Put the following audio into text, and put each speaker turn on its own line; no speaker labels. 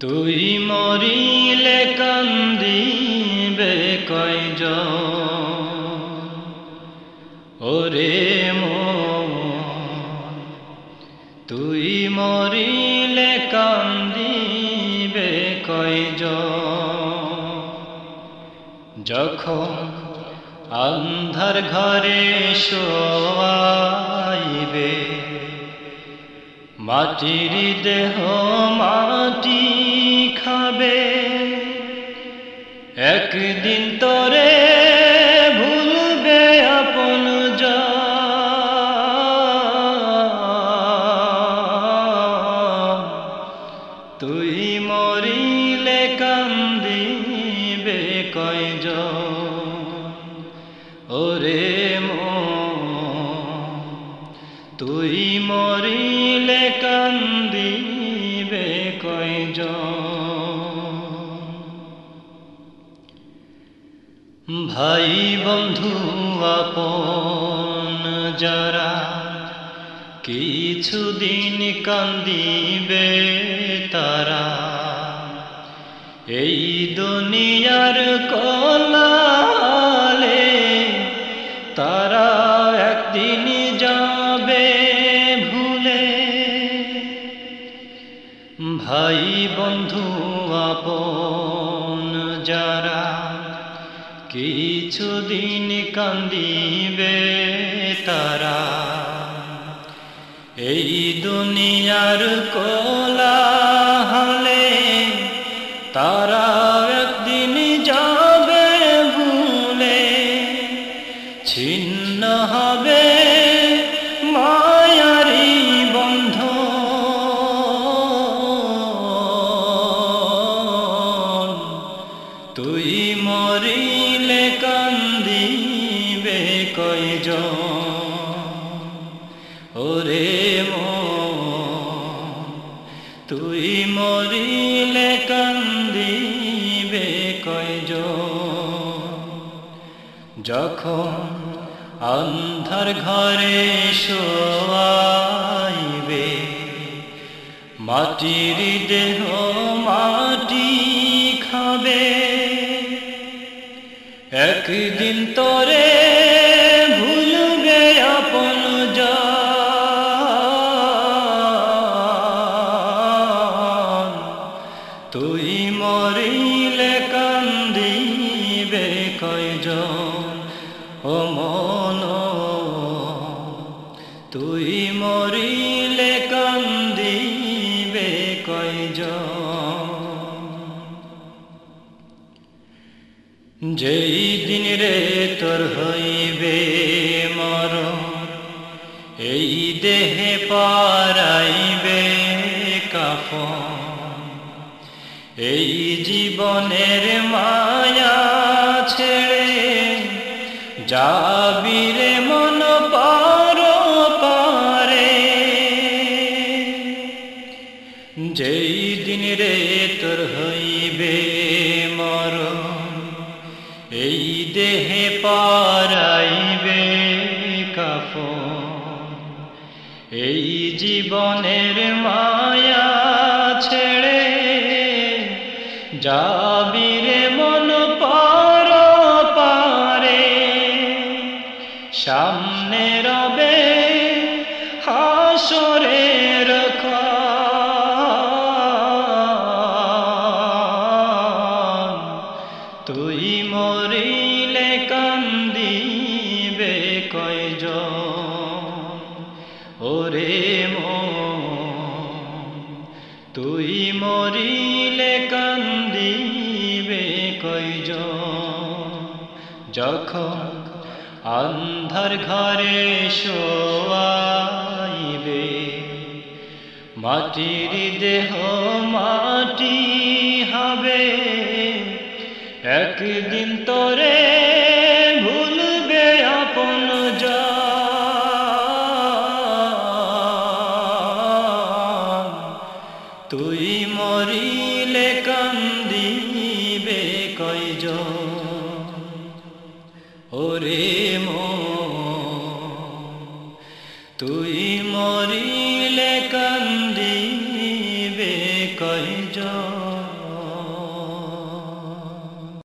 তুই মরিলে কান্দিবে কয়জ ওরে তুই মরিলে কান্দিবে কয়জ যখন আন্ধার ঘরে শোয়াইবে মাটির দেহ মাটি খাবে। একদিন তোরে ভুলবে আপন তুই মরিলে কান্দিবে কয়জ ওরে মন তুই মরিলে কান্দিবে কয়জ ভাই বন্ধু আপন যারা কিছুদিন কান্দিবে তারা এই দুনিয়ার কলালে ভাই বন্ধু আপন যারা কিছুদিন কান্দিবে তারা, এই দুনিয়ার কোলা হলে তারা একদিন যাবে ভুলে, ছিন্ন হবে তুই মরিলে কান্দিবে কয়জ ওরে তুই মরিলে কান্দিবে কয়জ যখন অন্ধার ঘরে শোয়াইবে, মাটির দেহ মাটি খাবে একদিন তোরে ভুলবে আপন তুই মরিলে কান্দিবে কয়জন? ও মন। তুই মরিলে কান্দিবে কয়জন? যেই দিন রে তোর হইবে মর এই দেহে পারাইবে কাফন। এই জীবনের মায়া ছেড়ে যাবি রে মন পার পারে। যেই দিন রে তোর হইবে মর এই দেহে পারাইবে কাফ এই জীবনের মায়া ছেড়ে যাবি রে মন কান্দিবে কয়জ ওরে তুই মরিলে কান্দিবে কয়জ যখন অন্ধার ঘরে শোয়াইবে, মাটির দেহ মাটি হবে। একদিন তোরে মরিলে কান্দিবে কয়জ ওরে মো তুই মরিলে